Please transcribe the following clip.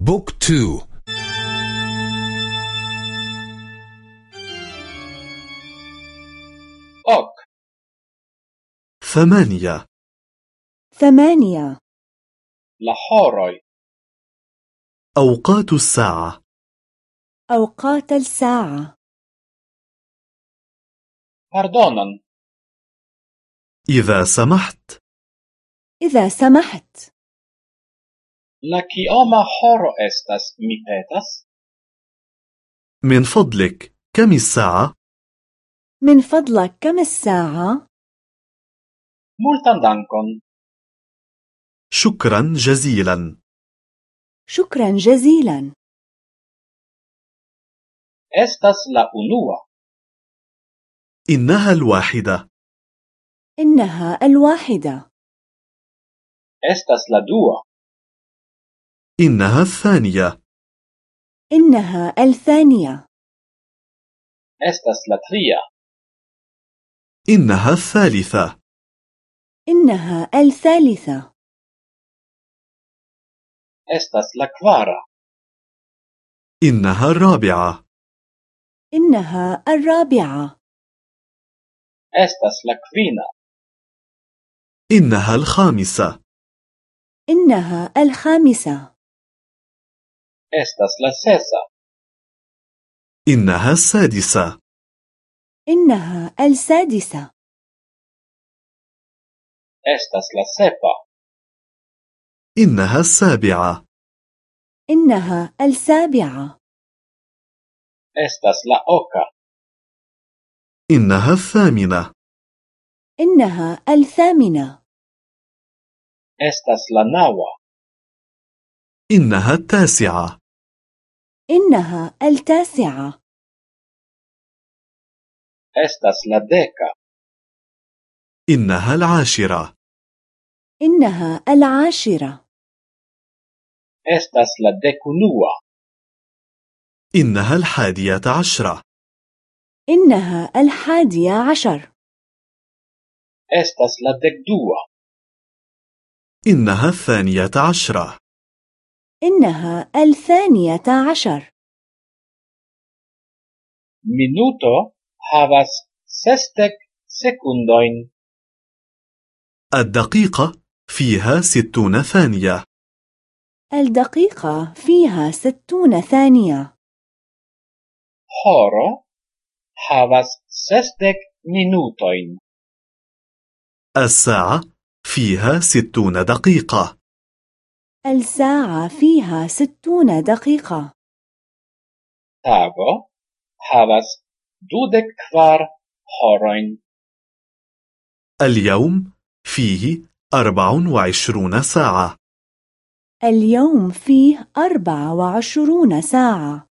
book two ok ثمانية. ثمانية. La horoj أوقات الساعة. أوقات الساعة. Pardonu إذا سمحت. إذا سمحت. La kioma horo estas, mi petas? من فضلك كم الساعة؟ من فضلك كم الساعة؟ Multan dankon. شكرا جزيلا شكرا جزيلا Estas la unua. إنها الواحدة إنها الواحدة Estas la dua. إنها الثانية. إنها الثانية. Estas la tria. إنها الثالثة. إنها الثالثة. Estas la kvara. إنها الرابعة. إنها الرابعة. Estas la kvina. إنها الخامسة. إنها الخامسة. Estas la sesa. إنها السادسة إنها السادسة Estas la sepa. إنها السابعة إنها السابعة Estas la oka. إنها الثامنة إنها الثامنة Estas la nawa. إنها التاسعة. إنها التاسعة. Estas la deka. إنها العاشرة. إنها العاشرة. Estas la dekunua. إنها الحادية عشرة. إنها الحادية عشر. Estas la dekdua. إنها الثانية عشرة. إنها الثانية عشر Minuto havas sesdek sekundojn. الدقيقة فيها ستون ثانية الدقيقة فيها ستون ثانية Horo havas sesdek minutojn. الساعة فيها ستون دقيقة الساعة فيها ستون دقيقة. Tago havas dudek kvar horojn. اليوم فيه أربع وعشرون ساعة. اليوم فيه أربع وعشرون ساعة.